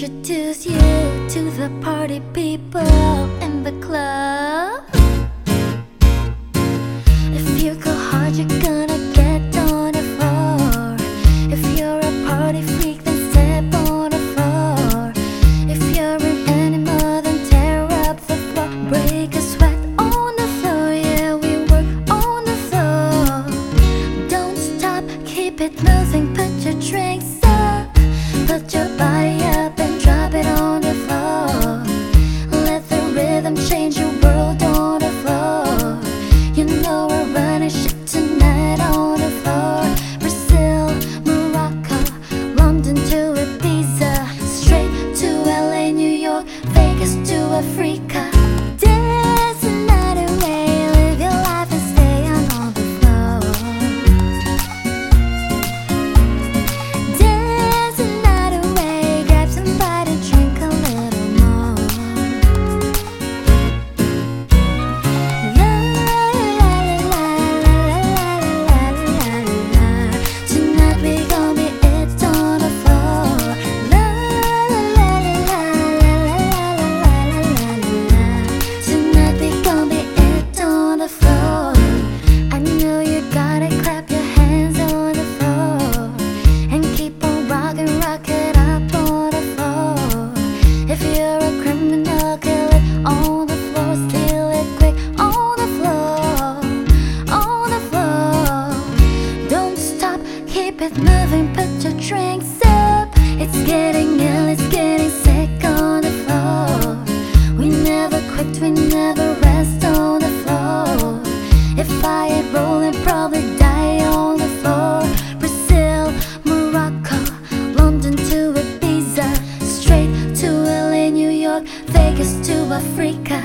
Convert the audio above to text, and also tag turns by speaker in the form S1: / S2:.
S1: introduce you to the party people in the club. If you go hard, you're gonna get on the floor. If you're a party freak, then step on the floor. If you're an animal, then tear up the floor. Break a sweat on the floor, yeah, we work on the floor. Don't stop, keep it moving. Africa. It's getting ill, it's getting sick on the floor. We never quit, we never rest on the floor. If I had rolled, I'd probably die on the floor. Brazil, Morocco, London to Ibiza, straight to LA, New York, Vegas to Africa.